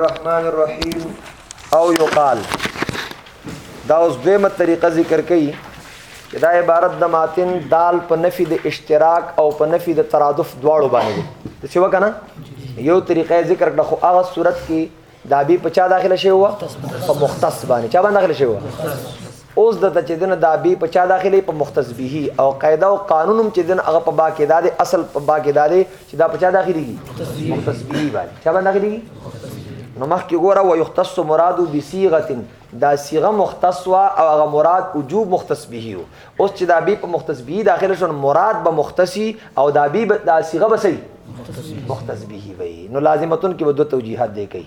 الرحمن الرحیم او یقال دا اوس دویمه طریقه ذکر کړي چې دا عبارت د ماتن دال په نفي د اشتراک او په نفي د ترادف دواړو باندې دی څه وکنه یو طریقه ذکر کړه خو هغه صورت کې دا به په چا داخله شوی و په مختص باندې چا باندې داخله شوی و اوس دته چه دنه دا بی په چا داخلی په مختص به او قاعده او قانون هم چه دنه هغه په با کې داده اصل په با کې داده چه دا په چا داخلیږي مختص به باندې چا باندې داخلیږي نو مخکې ګوره و یختص مراد بصیغه دا صیغه مختص وا او هغه مراد وجوب مختص به یو اوس چې دا بی په مختص به داخله شون مراد به مختصی او دا بی دا صیغه به صحیح مختص به وي نو لازمتون کې به دوه توجیهات دی کوي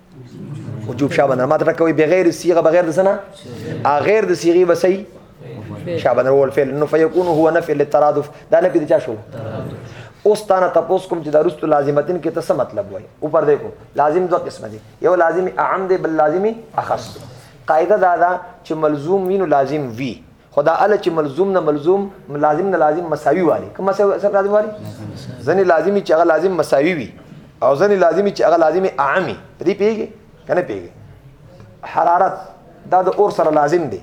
وجوب شابه نه ماته کوي بغیر صيغه بغیر د سنه ا غیر د صيغه وسي شابه نه ول فعل نو فيكون هو نفي للترادف دا نه پدې چا شو اوس تانه تاسو کوم چې دا رستو لازمتن کې ته څه مطلب وای او پر دیکھو لازم دوه قسم دي یو لازم اعم دی بل لازمي اخص قاعده دا ده چې ملزوم وینو لازم وی خو دا اله چې ملزوم نه ملزوم لازم نه لازم مساوي والي کوم سره لازم والي ځنې لازمي چې هغه لازم مساوي وي او ځنې لازمي چې هغه لازمي عامي دې پیږي کنه پیږي حرارت دا د اور سره لازم دی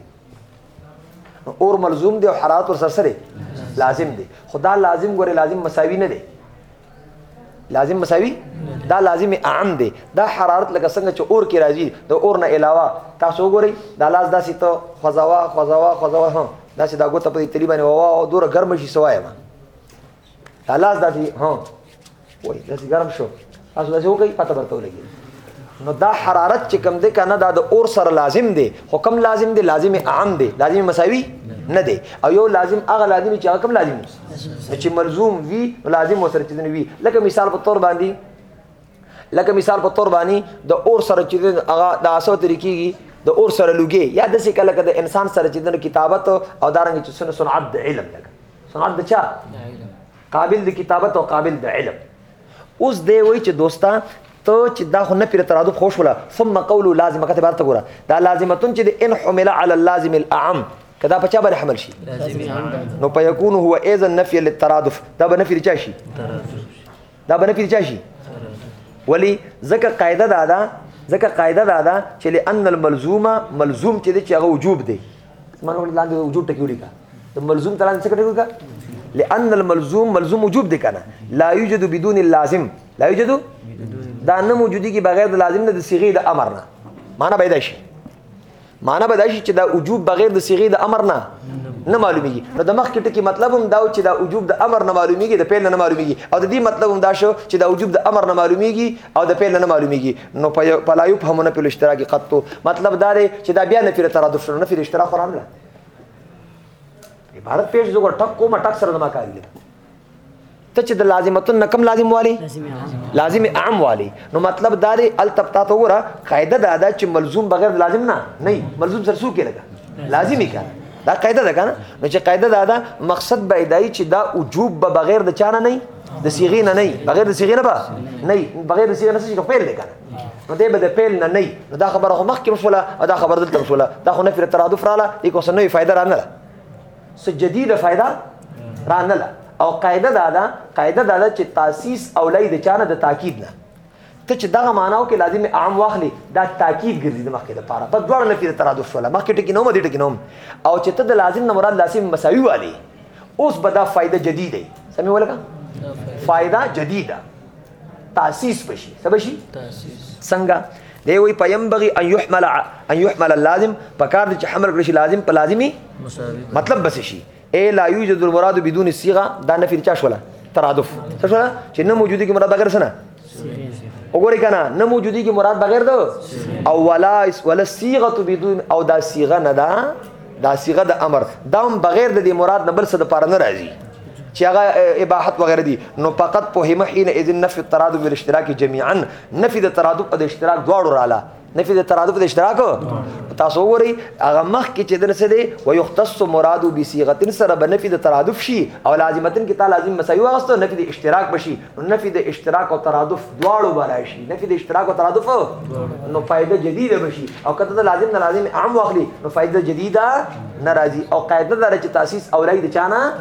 اور ملزوم دی او حرارت ور سره سره لازم دی خدا لازم ګوره لازم مساوي نه دی لازم مساوي دا لازم اعم دی دا حرارت لکه څنګه چې اور کې راځي د اور نه علاوه تاسو وګورئ دا لاس داسې ته خوځوا خوځوا خوځوا هم داسې دا ګوته په دې تلی باندې ووا او دوره ګرم شي سوای ما دا لاس داسې هم وای داسې ګرم شو تاسو داسې وګورئ پته ورته ولګي نو دا حرارت چې کم دی کنه دا د اور سره لازم دی خو کم لازم دی لازم اعم دی لازم مساوي نه دی او یو لازم هغه لازم چې هغه کم لازم دی چې ملزوم وي لازم وسره چې نه وي لکه مثال په تور باندې لکه مثال په تور باندې د اور سره چې هغه د اسو طریقېږي د اور سره لوګي یا د څه کله د انسان سره چې د کتابت او دارنګ چې سن صنعت د علم لګ صنعت د چا قابل د کتابت او قابل د علم اوس دی وای چې دوستا ته چې دا خو نه پیر ترادف خوش ولا ثم قول لازمه کته بار ته ګوره دا لازمتون چې ان حمل على اللازم الاعم کدا په چا باندې حمل شي نو په یکون هو اذا نفي للترادف دا به نفي چا شي دا به نفي چا شي ولی ځکه قاعده دا ده ځکه قاعده دا ده چې لئن الملزومه ملزوم چې دی چې هغه وجوب دی من ولې لاندې وجوب ټکی ولیکا د ملزوم تران څه ټکی ولیکا لئن الملزوم ملزوم وجوب دی کنه لا یوجد بدون اللازم لا یوجد دا نه موجودی کی بغیر د لازم نه د صيغه د امر نه معنی پیدا شي معنی به دا شي چې دا وجوب بغیر د صيغې د امر نه نه معلومیږي نو د مخکې ټکی مطلب هم دا و چې دا وجوب د امر نه معلومیږي د پیل نه معلومیږي او د دې مطلب هم دا شو چې دا وجوب د امر نه معلومیږي او د پیل نه معلومیږي نو په لا یفهمونه په اشتراکي قطو مطلب دا دی چې دا بیا نه پیره ترادف شنو نه پیره اشتراک خورانه عبارت پیش زګور ټک کومه ټک سره ما کاری ته چې د لازمتون نه کم لازم والی لازم عام والی نو مطلب دا دی التبتا ته وره قاعده دا ده چې ملزوم بغیر لازم نه نه ملزوم سره څوک لګا لازمی کنه دا قاعده ده کنه نو چې قاعده دا ده مقصد به دای چې دا وجوب به بغیر د چانه نه د صيغه نه نه بغیر د صيغه نه با نه بغیر د صيغه نه څه پیل لګا نو دې به د پیل نه نه نو دا خبره خو مخکې مسوله دا خبره دلته مسوله دا خو نه فر ترادف رااله یو څه نه فائدہ رانه څه جديده فائدہ رانله او قاعده دا ده قاعده دا ده چې تاسیس اولای د چانه د تاکید نه ته چې دغه معناو کې لازم عام واخلي دا تاکید ګرځي د مخکې لپاره په دوړ نه کې ترادف ولا مخکې ټکی نوم دې ټکی نوم او چې ته د لازم نه مراد لازم مساوي والی اوس به دا فائدہ جديده سمې ولګه فائدہ جديده تاسیس بشي څه بشي تاسیس څنګه دی وی پیم بغي ان يحمل ان يحمل اللازم پکار دي چې حمل کړی شي لازم په لازمي مطلب بس شي اي لا يوجد المراد بدون الصيغه دا نفي چا شولا ترادف څه شولا چې نه موجودي کې مراد بغیر سنه وګورئ کنه نه موجودي کې مراد بغیر دو او ولا ولا صيغه بدون او دا صيغه نه دا دا صيغه د امر دا هم بغیر د دې مراد نه بل څه د پاره نه راځي چې هغه اباحت وغیرہ دي نو فقط په هم حين اذن نفي الترادف والاشتراك جميعا نفي د ترادف او د اشتراک دواړو رااله نفي د ترادف د اشتراک تاسو وګورئ هغه مخ کې چې دنه څه دی و یختص مراد بصيغه سره بنفي د ترادف شي او لازمتن کې تا لازم مسایو واغستو نفي د اشتراک بشي نفي د اشتراک او ترادف دواړو برای شي نفي د اشتراک او ترادف نو فائده جديده بشي او کته د لازم نه لازم عام واخلي نو فائده جديده ناراضي او قاعده دار چې تاسیس او لای د چانه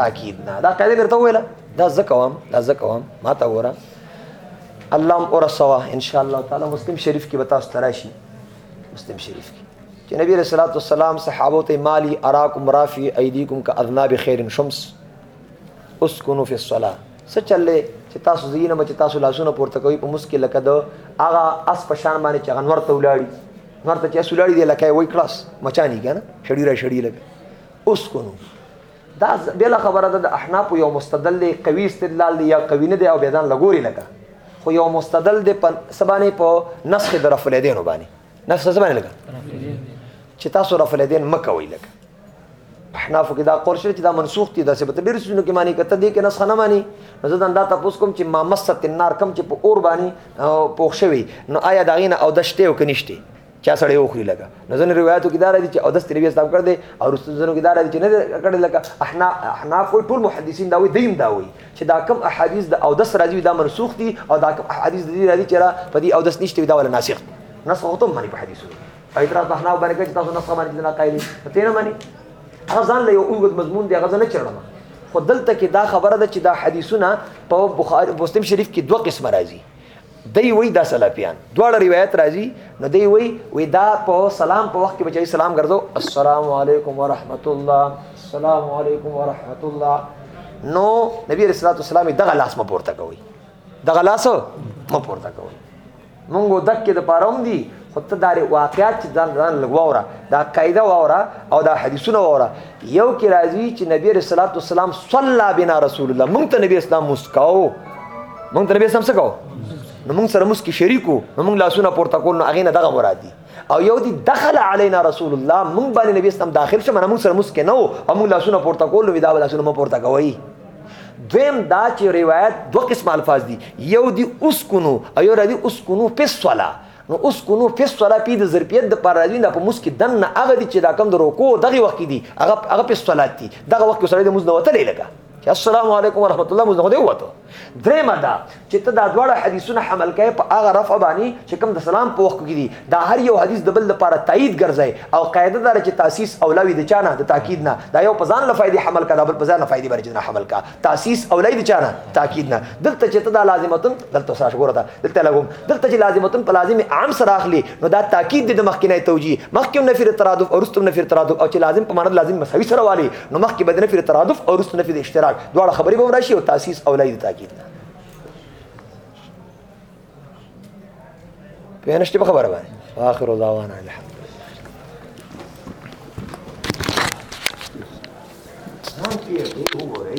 تاکید نه دا قاعده درته ویله دا زکوام دا زکوام ما تا وره اللهم اور سوا ان شاء الله تعالی مسلم شریف کې بتا ستراشي مسلم شریف کې چې نبی رسول الله صلی الله علیه وسلم صحابه ته مالی اراکم رافی ایدیکم کا اذناب خیر شمس اسکنو فی الصلاه څه چلې چې تاسو زینه مچ تاسو لاسونه پورته کوي په مسکه لکه د هغه اس په شان باندې چې غنور ته ولاړی نور ته چې اس ولاړی دی لکه وای کلاس مچانی کنه شړی را شړی لګ اوس کو نو دا بل خبره ده د احناف یو مستدل دی قوی استدلال دی یا قوی نه دی او بیدان لګوري لګا خو یو مستدل دی په سبانه په نسخ درف لیدینو باندې دا څه باندې لګا چې تاسو رفع الیدین مکه وی لګا احناف کې دا قول شته چې دا منسوخ دي دا څه په ډیر سونو کې معنی کته دي کې نسخه نه معنی نو زه دا تاسو کوم چې ما مست النار کم چې په اور باندې پوښ شوی نو آیا دا غینه او د شته او کنيشته چا سړی وخوري لګا نو ځنه روایتو کې دا راځي چې او د ستري وستا کړ دې او رسول زنو کې دا راځي چې نه کړ لګا احنا احناف ټول محدثین دا وي دیم دا وي چې دا کوم احادیث د اودس راځي دا منسوخ دي او دا کوم احادیث د دې راځي چې را په دې اودس نشته دا ولا ناسخ دي نسخ هو ته مانی په حدیثونو ایترا بهنا باندې چې تاسو نسخ باندې نه قایل ته نه مانی هغه ځان له یو اوږد مضمون دی هغه نه چړم خو دلته کې دا خبره ده چې دا حدیثونه په بخاری مسلم شریف کې دوه قسم راځي دی وی دا سلفیان دواړه روایت راځي نو دی وی وی دا په سلام په وخت کې بچی سلام ګرځو السلام علیکم ورحمت الله السلام علیکم ورحمت الله نو نبی رسول الله صلی الله دغه لاس مپورته کوي دغه لاس مپورته کوي مونږ دک کې د پاروم دي خو ته دا واقعات چې ځان ځان لږ واوره دا قاعده واوره او دا حدیثونه واوره یو کې راځي چې نبی رسول الله والسلام صلی بنا رسول الله مونږ ته نبی اسلام مسکاو مونږ ته نبی اسلام څه کاو نو مونږ سره مسکی شریکو نو مونږ لاسونه پورته کول نو هغه نه دغه مراد دي او یو دی دخل علینا رسول الله مونږ باندې نبی اسلام داخل شو مونږ سره مسکی نه او مونږ لاسونه پورته کول نو دا لاسونه مو پورته کوي دویم دا چې روایت دوه قسم الفاظ دي یو دی اسکونو او یو دی اسکونو په صلاه نو اسکنو فی الصلاه پی د ظرفیت د پاره راځي دا په موس کې دنه هغه دي چې دا کم د رکوع دغه وخت کې دي هغه هغه فی الصلاه دي دغه وخت کې سره د موس نه وتلې لګا چې السلام علیکم ورحمت الله موږ نه وته درې مدا چې ته دا دواړه حدیثونه حمل کړي په هغه رفع باندې چې کوم د سلام په وخت کې دي دا هر یو حدیث د بل لپاره تایید ګرځي او قاعده دار چې تاسیس اولاوی د چانه د تاکید نه دا یو په ځان لفایدي حمل کړه بل په ځان لفایدي باندې نه حمل کړه تاسیس او لای دي چانه تاکید نه دلته چې ته دا لازمتن دلته سره ګوره دا دلته لګوم دلته چې لازمتن په لازم عام سره اخلي نو دا تاکید د مخکینه توجیه مخکې نفي ترادف او رستم نفي ترادف او چې لازم په معنی لازم مساوي سره والي نو مخکې بدنه نفي ترادف او رستم نفي اشتراک دواړه خبرې به راشي او تاسیس او لای دي تاکید نه په نشته په خبره باندې واخر دعوانا الحمد Thank you.